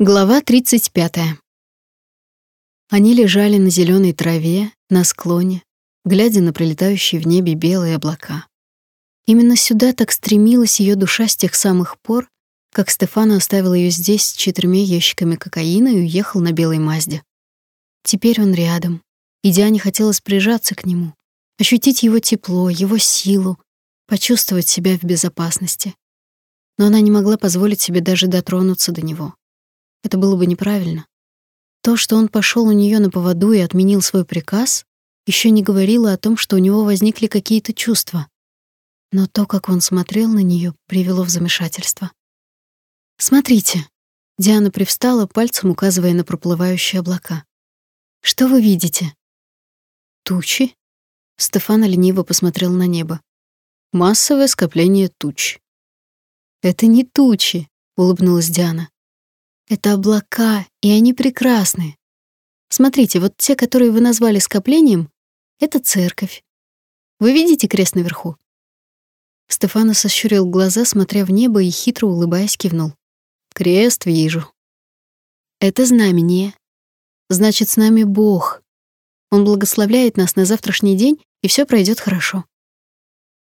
Глава 35. Они лежали на зеленой траве, на склоне, глядя на пролетающие в небе белые облака. Именно сюда так стремилась ее душа с тех самых пор, как Стефана оставил ее здесь с четырьмя ящиками кокаина и уехал на белой Мазде. Теперь он рядом, и Диане хотелось прижаться к нему, ощутить его тепло, его силу, почувствовать себя в безопасности. Но она не могла позволить себе даже дотронуться до него. Это было бы неправильно. То, что он пошел у нее на поводу и отменил свой приказ, еще не говорило о том, что у него возникли какие-то чувства. Но то, как он смотрел на нее, привело в замешательство. «Смотрите», — Диана привстала, пальцем указывая на проплывающие облака. «Что вы видите?» «Тучи?» Стефана лениво посмотрел на небо. «Массовое скопление туч». «Это не тучи», — улыбнулась Диана. Это облака, и они прекрасны. Смотрите, вот те, которые вы назвали скоплением, это церковь. Вы видите крест наверху? Стефано сощурил глаза, смотря в небо и хитро улыбаясь кивнул. Крест вижу. Это знамение. Значит, с нами Бог. Он благословляет нас на завтрашний день, и все пройдет хорошо.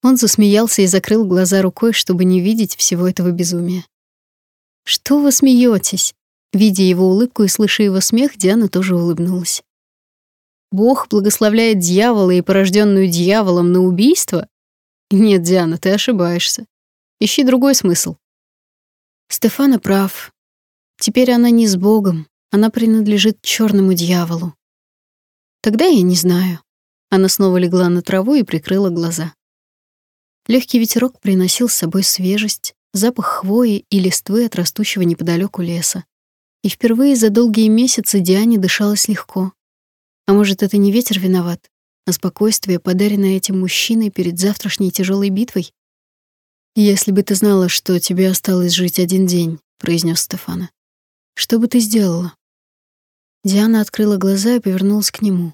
Он засмеялся и закрыл глаза рукой, чтобы не видеть всего этого безумия. Что вы смеетесь? Видя его улыбку и слыша его смех, Диана тоже улыбнулась. Бог благословляет дьявола и порожденную дьяволом на убийство? Нет, Диана, ты ошибаешься. Ищи другой смысл. Стефана прав. Теперь она не с Богом, она принадлежит черному дьяволу. Тогда я не знаю. Она снова легла на траву и прикрыла глаза. Легкий ветерок приносил с собой свежесть, запах хвои и листвы от растущего неподалеку леса. И впервые за долгие месяцы Диане дышалось легко. А может, это не ветер виноват, а спокойствие, подаренное этим мужчиной перед завтрашней тяжелой битвой? «Если бы ты знала, что тебе осталось жить один день», — произнес Стефана, — «что бы ты сделала?» Диана открыла глаза и повернулась к нему.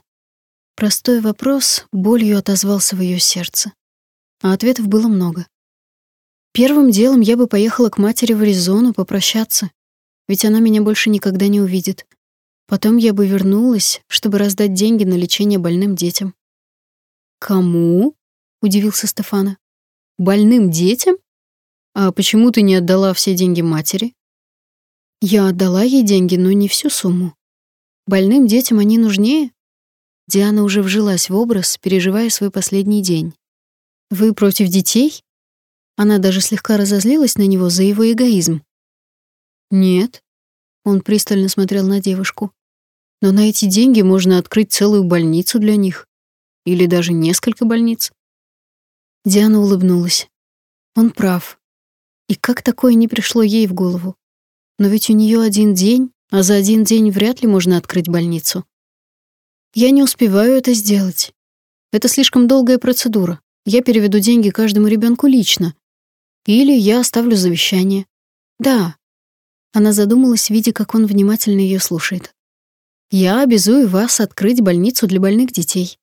Простой вопрос болью отозвался в ее сердце. А ответов было много. Первым делом я бы поехала к матери в Аризону попрощаться, ведь она меня больше никогда не увидит. Потом я бы вернулась, чтобы раздать деньги на лечение больным детям. Кому? удивился Стефана. Больным детям? А почему ты не отдала все деньги матери? Я отдала ей деньги, но не всю сумму. Больным детям они нужнее. Диана уже вжилась в образ, переживая свой последний день. Вы против детей? Она даже слегка разозлилась на него за его эгоизм. «Нет». Он пристально смотрел на девушку. «Но на эти деньги можно открыть целую больницу для них. Или даже несколько больниц». Диана улыбнулась. Он прав. И как такое не пришло ей в голову? Но ведь у нее один день, а за один день вряд ли можно открыть больницу. Я не успеваю это сделать. Это слишком долгая процедура. Я переведу деньги каждому ребенку лично, или я оставлю завещание. Да. Она задумалась, видя, как он внимательно ее слушает. Я обязую вас открыть больницу для больных детей.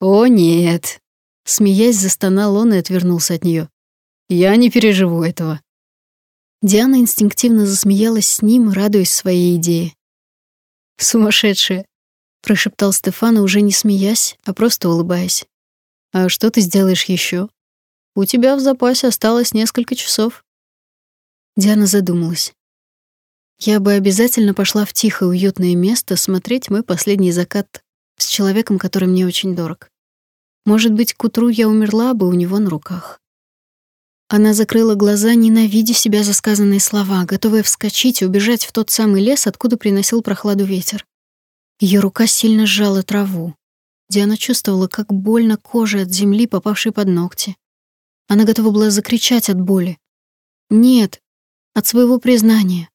О, нет. Смеясь, застонал он и отвернулся от нее. Я не переживу этого. Диана инстинктивно засмеялась с ним, радуясь своей идее. «Сумасшедшая!» — прошептал Стефана, уже не смеясь, а просто улыбаясь. «А что ты сделаешь еще? У тебя в запасе осталось несколько часов. Диана задумалась. Я бы обязательно пошла в тихое, уютное место смотреть мой последний закат с человеком, который мне очень дорог. Может быть, к утру я умерла бы у него на руках. Она закрыла глаза, ненавидя себя за сказанные слова, готовая вскочить и убежать в тот самый лес, откуда приносил прохладу ветер. Ее рука сильно сжала траву. Диана чувствовала, как больно кожа от земли, попавшей под ногти. Она готова была закричать от боли. Нет, от своего признания.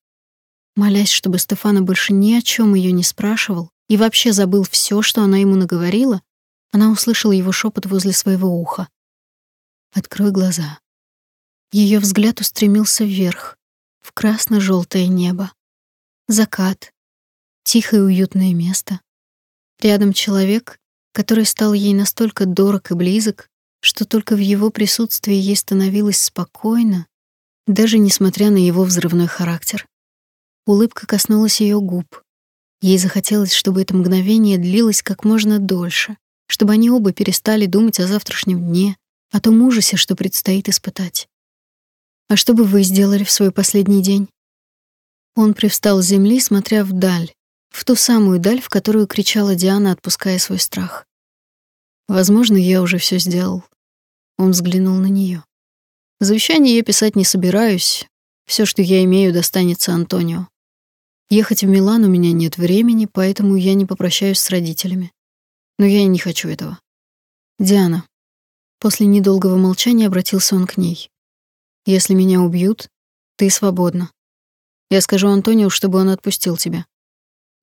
Молясь, чтобы Стефана больше ни о чем ее не спрашивал и вообще забыл все, что она ему наговорила, она услышала его шепот возле своего уха. «Открой глаза». Ее взгляд устремился вверх, в красно желтое небо. Закат. Тихое уютное место. Рядом человек, который стал ей настолько дорог и близок, что только в его присутствии ей становилось спокойно, даже несмотря на его взрывной характер. Улыбка коснулась ее губ. Ей захотелось, чтобы это мгновение длилось как можно дольше, чтобы они оба перестали думать о завтрашнем дне, о том ужасе, что предстоит испытать. «А что бы вы сделали в свой последний день?» Он привстал с земли, смотря вдаль, в ту самую даль, в которую кричала Диана, отпуская свой страх. «Возможно, я уже все сделал». Он взглянул на нее. «Завещание я писать не собираюсь. Все, что я имею, достанется Антонио. Ехать в Милан у меня нет времени, поэтому я не попрощаюсь с родителями. Но я и не хочу этого. Диана. После недолгого молчания обратился он к ней. Если меня убьют, ты свободна. Я скажу Антонио, чтобы он отпустил тебя.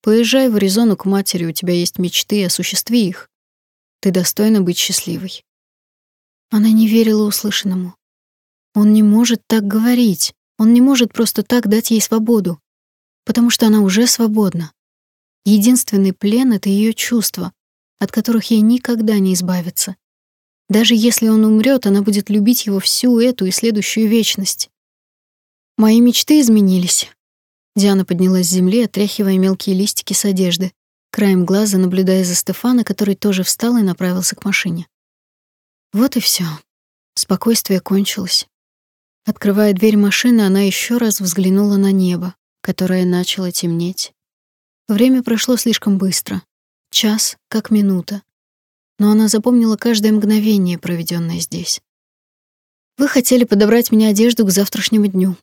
Поезжай в Аризону к матери, у тебя есть мечты, осуществи их. Ты достойна быть счастливой. Она не верила услышанному. Он не может так говорить. Он не может просто так дать ей свободу потому что она уже свободна. Единственный плен — это ее чувства, от которых ей никогда не избавиться. Даже если он умрет, она будет любить его всю эту и следующую вечность. Мои мечты изменились. Диана поднялась с земли, отряхивая мелкие листики с одежды, краем глаза наблюдая за Стефана, который тоже встал и направился к машине. Вот и все. Спокойствие кончилось. Открывая дверь машины, она еще раз взглянула на небо которое начало темнеть. Время прошло слишком быстро. Час, как минута. Но она запомнила каждое мгновение, проведенное здесь. Вы хотели подобрать мне одежду к завтрашнему дню.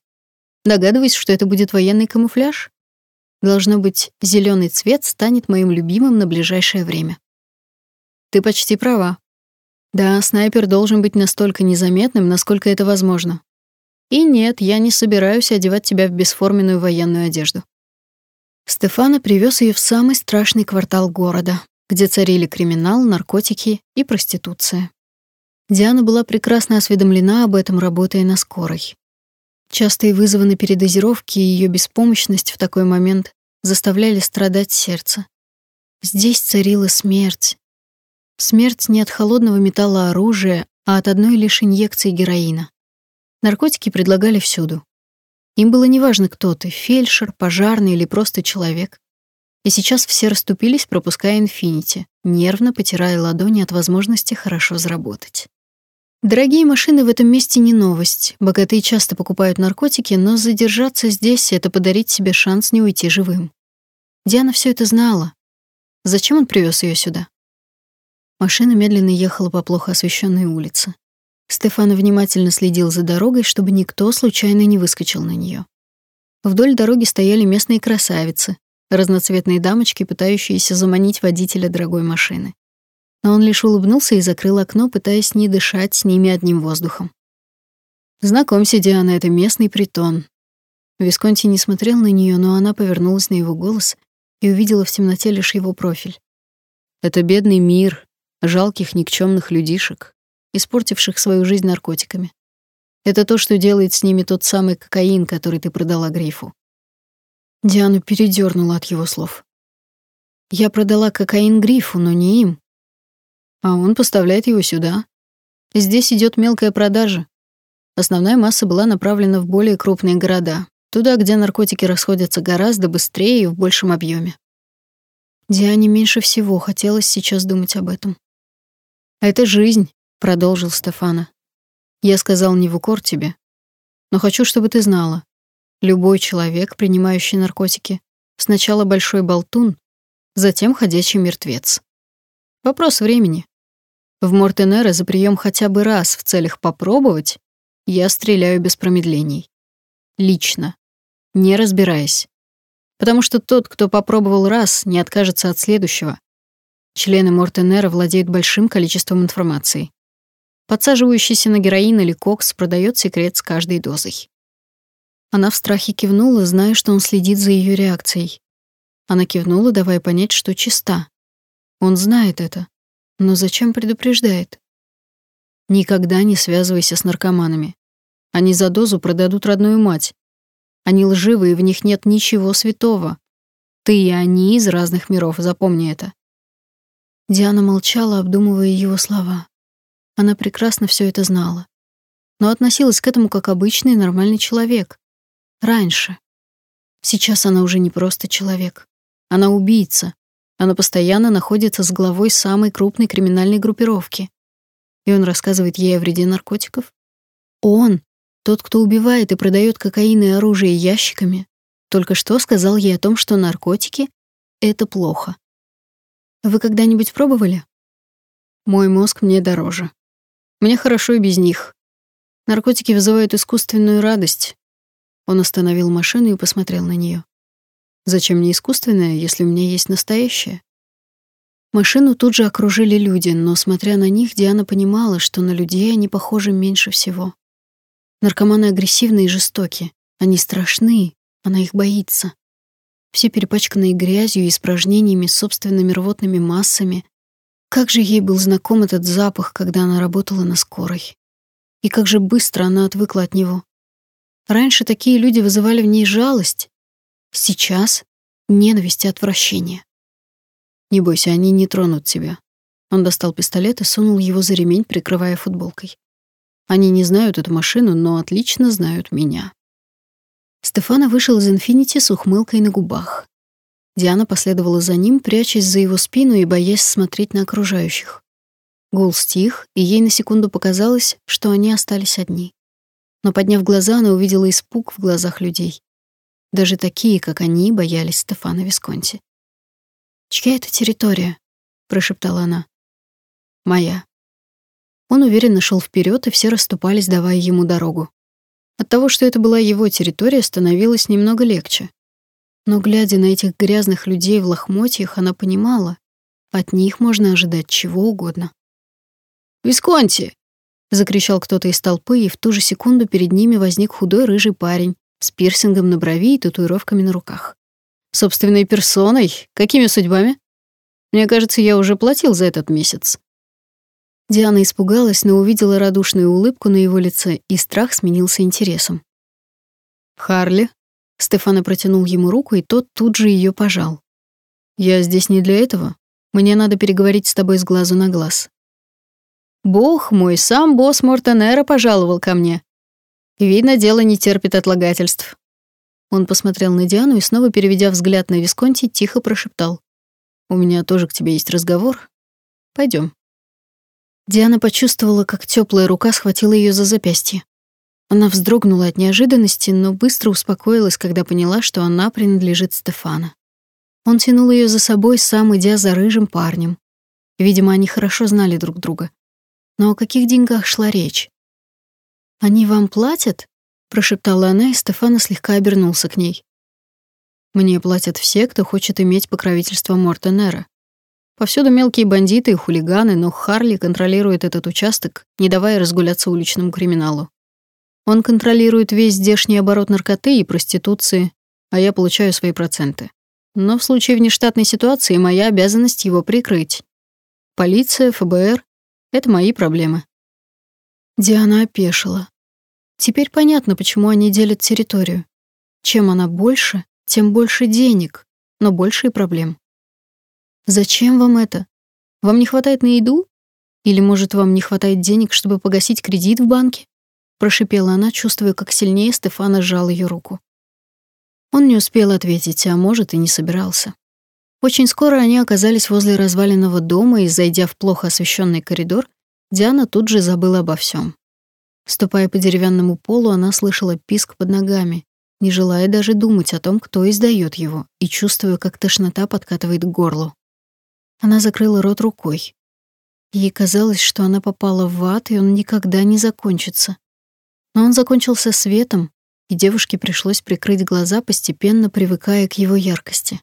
Догадываюсь, что это будет военный камуфляж? Должно быть, зеленый цвет станет моим любимым на ближайшее время. Ты почти права. Да, снайпер должен быть настолько незаметным, насколько это возможно. И нет, я не собираюсь одевать тебя в бесформенную военную одежду. Стефана привез ее в самый страшный квартал города, где царили криминал, наркотики и проституция. Диана была прекрасно осведомлена об этом, работая на скорой. Частые вызовы передозировки и ее беспомощность в такой момент заставляли страдать сердце. Здесь царила смерть. Смерть не от холодного металла оружия, а от одной лишь инъекции героина. Наркотики предлагали всюду. Им было неважно, кто ты — фельдшер, пожарный или просто человек. И сейчас все расступились, пропуская «Инфинити», нервно потирая ладони от возможности хорошо заработать. Дорогие машины в этом месте не новость. Богатые часто покупают наркотики, но задержаться здесь — это подарить себе шанс не уйти живым. Диана все это знала. Зачем он привез ее сюда? Машина медленно ехала по плохо освещенной улице. Стефан внимательно следил за дорогой, чтобы никто случайно не выскочил на нее. Вдоль дороги стояли местные красавицы, разноцветные дамочки, пытающиеся заманить водителя дорогой машины. Но он лишь улыбнулся и закрыл окно, пытаясь не дышать с ними одним воздухом. «Знакомься, Диана, это местный притон». Висконти не смотрел на нее, но она повернулась на его голос и увидела в темноте лишь его профиль. «Это бедный мир, жалких никчемных людишек, испортивших свою жизнь наркотиками. Это то, что делает с ними тот самый кокаин, который ты продала Грифу. Диану передернула от его слов. Я продала кокаин Грифу, но не им. А он поставляет его сюда. Здесь идет мелкая продажа. Основная масса была направлена в более крупные города, туда, где наркотики расходятся гораздо быстрее и в большем объеме. Диане меньше всего хотелось сейчас думать об этом. Это жизнь, продолжил Стефана. Я сказал не в укор тебе, но хочу, чтобы ты знала. Любой человек, принимающий наркотики, сначала большой болтун, затем ходячий мертвец. Вопрос времени. В Мортенера за прием хотя бы раз в целях попробовать я стреляю без промедлений. Лично, не разбираясь. Потому что тот, кто попробовал раз, не откажется от следующего. Члены Мортенера владеют большим количеством информации. Подсаживающийся на героин или кокс продает секрет с каждой дозой. Она в страхе кивнула, зная, что он следит за ее реакцией. Она кивнула, давая понять, что чиста. Он знает это, но зачем предупреждает? Никогда не связывайся с наркоманами. Они за дозу продадут родную мать. Они лживы, и в них нет ничего святого. Ты и они из разных миров, запомни это. Диана молчала, обдумывая его слова. Она прекрасно все это знала. Но относилась к этому как обычный нормальный человек. Раньше. Сейчас она уже не просто человек. Она убийца. Она постоянно находится с главой самой крупной криминальной группировки. И он рассказывает ей о вреде наркотиков. Он, тот, кто убивает и продает кокаин и оружие ящиками, только что сказал ей о том, что наркотики — это плохо. Вы когда-нибудь пробовали? Мой мозг мне дороже. Мне хорошо и без них. Наркотики вызывают искусственную радость. Он остановил машину и посмотрел на нее. Зачем мне искусственное, если у меня есть настоящее? Машину тут же окружили люди, но, смотря на них, Диана понимала, что на людей они похожи меньше всего. Наркоманы агрессивны и жестоки. Они страшны, она их боится. Все перепачканные грязью и испражнениями собственными рвотными массами. Как же ей был знаком этот запах, когда она работала на скорой. И как же быстро она отвыкла от него. Раньше такие люди вызывали в ней жалость, сейчас ненависть и отвращение. Не бойся, они не тронут тебя. Он достал пистолет и сунул его за ремень, прикрывая футболкой. Они не знают эту машину, но отлично знают меня. Стефана вышел из «Инфинити» с ухмылкой на губах. Диана последовала за ним, прячась за его спину и боясь смотреть на окружающих. Гул стих, и ей на секунду показалось, что они остались одни но, подняв глаза, она увидела испуг в глазах людей. Даже такие, как они, боялись Стефана Висконти. «Чья это территория?» — прошептала она. «Моя». Он уверенно шел вперед, и все расступались, давая ему дорогу. От того, что это была его территория, становилось немного легче. Но, глядя на этих грязных людей в лохмотьях, она понимала, от них можно ожидать чего угодно. «Висконти!» закричал кто-то из толпы, и в ту же секунду перед ними возник худой рыжий парень с пирсингом на брови и татуировками на руках. Собственной персоной? Какими судьбами? Мне кажется, я уже платил за этот месяц. Диана испугалась, но увидела радушную улыбку на его лице, и страх сменился интересом. «Харли?» Стефана протянул ему руку, и тот тут же ее пожал. «Я здесь не для этого. Мне надо переговорить с тобой с глазу на глаз. Бог мой, сам босс Мортенера пожаловал ко мне. Видно, дело не терпит отлагательств. Он посмотрел на Диану и, снова переведя взгляд на Висконти, тихо прошептал. «У меня тоже к тебе есть разговор. Пойдем. Диана почувствовала, как теплая рука схватила ее за запястье. Она вздрогнула от неожиданности, но быстро успокоилась, когда поняла, что она принадлежит Стефана. Он тянул ее за собой, сам идя за рыжим парнем. Видимо, они хорошо знали друг друга. Но о каких деньгах шла речь? «Они вам платят?» — прошептала она, и Стефана слегка обернулся к ней. «Мне платят все, кто хочет иметь покровительство Мортенера. Повсюду мелкие бандиты и хулиганы, но Харли контролирует этот участок, не давая разгуляться уличному криминалу. Он контролирует весь здешний оборот наркоты и проституции, а я получаю свои проценты. Но в случае внештатной ситуации моя обязанность его прикрыть. Полиция, ФБР это мои проблемы. Диана опешила. Теперь понятно, почему они делят территорию. Чем она больше, тем больше денег, но больше и проблем. Зачем вам это? Вам не хватает на еду? Или, может, вам не хватает денег, чтобы погасить кредит в банке? Прошипела она, чувствуя, как сильнее Стефана сжал ее руку. Он не успел ответить, а может, и не собирался. Очень скоро они оказались возле разваленного дома, и, зайдя в плохо освещенный коридор, Диана тут же забыла обо всем. Ступая по деревянному полу, она слышала писк под ногами, не желая даже думать о том, кто издает его, и чувствуя, как тошнота подкатывает к горлу. Она закрыла рот рукой. Ей казалось, что она попала в ад, и он никогда не закончится. Но он закончился светом, и девушке пришлось прикрыть глаза, постепенно привыкая к его яркости.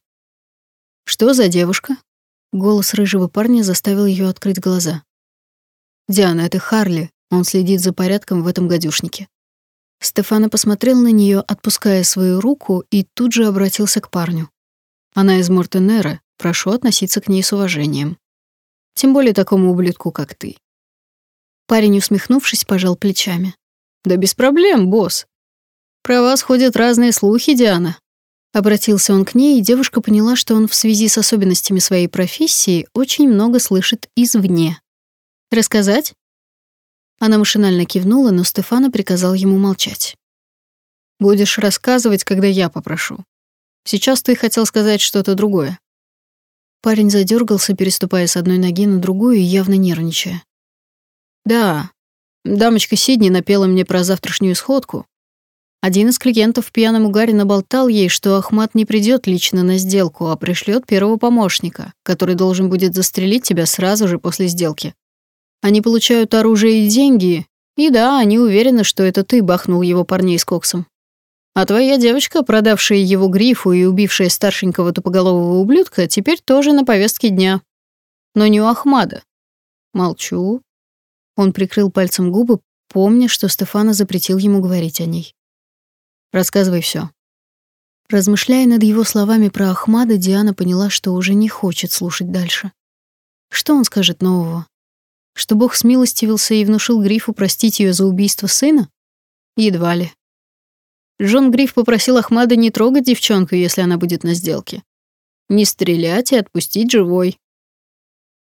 «Что за девушка?» Голос рыжего парня заставил ее открыть глаза. «Диана, это Харли. Он следит за порядком в этом гадюшнике». Стефана посмотрел на нее, отпуская свою руку, и тут же обратился к парню. «Она из Мортенера. Прошу относиться к ней с уважением. Тем более такому ублюдку, как ты». Парень, усмехнувшись, пожал плечами. «Да без проблем, босс. Про вас ходят разные слухи, Диана. Обратился он к ней, и девушка поняла, что он в связи с особенностями своей профессии очень много слышит извне. «Рассказать?» Она машинально кивнула, но Стефана приказал ему молчать. «Будешь рассказывать, когда я попрошу. Сейчас ты хотел сказать что-то другое». Парень задергался, переступая с одной ноги на другую и явно нервничая. «Да, дамочка Сидни напела мне про завтрашнюю сходку. Один из клиентов в пьяном угаре наболтал ей, что Ахмат не придет лично на сделку, а пришлет первого помощника, который должен будет застрелить тебя сразу же после сделки. Они получают оружие и деньги, и да, они уверены, что это ты бахнул его парней с коксом. А твоя девочка, продавшая его грифу и убившая старшенького тупоголового ублюдка, теперь тоже на повестке дня. Но не у Ахмада. Молчу. Он прикрыл пальцем губы, помня, что Стефана запретил ему говорить о ней. Рассказывай все. Размышляя над его словами про Ахмада, Диана поняла, что уже не хочет слушать дальше. Что он скажет нового? Что Бог смилостивился и внушил Грифу простить ее за убийство сына? Едва ли. Джон Гриф попросил Ахмада не трогать девчонку, если она будет на сделке. Не стрелять и отпустить живой.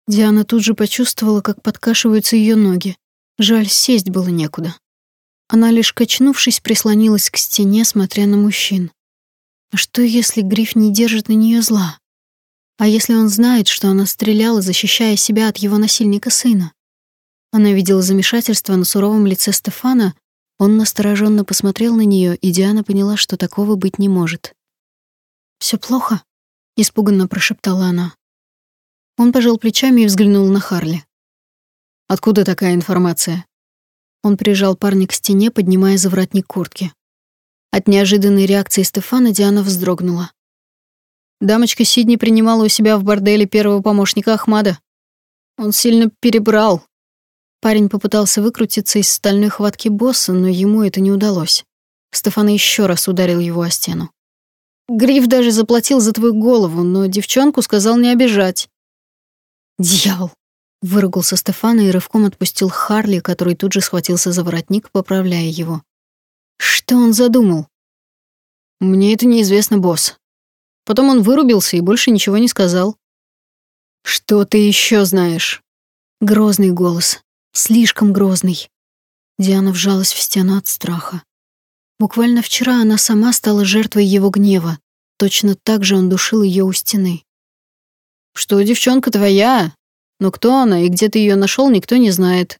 Диана тут же почувствовала, как подкашиваются ее ноги. Жаль, сесть было некуда. Она лишь качнувшись прислонилась к стене, смотря на мужчин. А что если Гриф не держит на нее зла? А если он знает, что она стреляла, защищая себя от его насильника сына? Она видела замешательство на суровом лице Стефана, он настороженно посмотрел на нее, и Диана поняла, что такого быть не может. Все плохо?» — испуганно прошептала она. Он пожал плечами и взглянул на Харли. «Откуда такая информация?» Он прижал парня к стене, поднимая за воротник куртки. От неожиданной реакции Стефана Диана вздрогнула. Дамочка Сидни принимала у себя в борделе первого помощника Ахмада. Он сильно перебрал, Парень попытался выкрутиться из стальной хватки босса, но ему это не удалось. Стефан еще раз ударил его о стену. «Гриф даже заплатил за твою голову, но девчонку сказал не обижать». «Дьявол!» — выругался Стефан и рывком отпустил Харли, который тут же схватился за воротник, поправляя его. «Что он задумал?» «Мне это неизвестно, босс». Потом он вырубился и больше ничего не сказал. «Что ты еще знаешь?» Грозный голос, Слишком грозный. Диана вжалась в стену от страха. Буквально вчера она сама стала жертвой его гнева. Точно так же он душил ее у стены. «Что девчонка твоя? Но кто она и где ты ее нашел, никто не знает.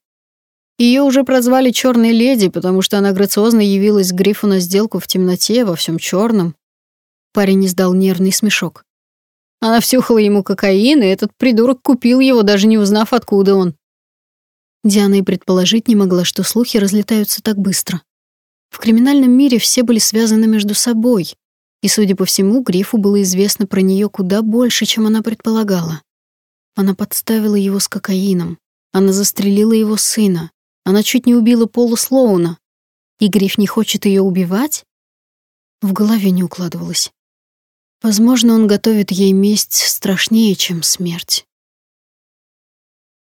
Ее уже прозвали черной леди, потому что она грациозно явилась к Грифу на сделку в темноте, во всем черном. Парень издал нервный смешок. Она всюхала ему кокаин, и этот придурок купил его, даже не узнав, откуда он. Диана и предположить не могла, что слухи разлетаются так быстро. В криминальном мире все были связаны между собой, и, судя по всему, Грифу было известно про нее куда больше, чем она предполагала. Она подставила его с кокаином, она застрелила его сына, она чуть не убила Пола Слоуна. И Гриф не хочет ее убивать? В голове не укладывалось. Возможно, он готовит ей месть страшнее, чем смерть.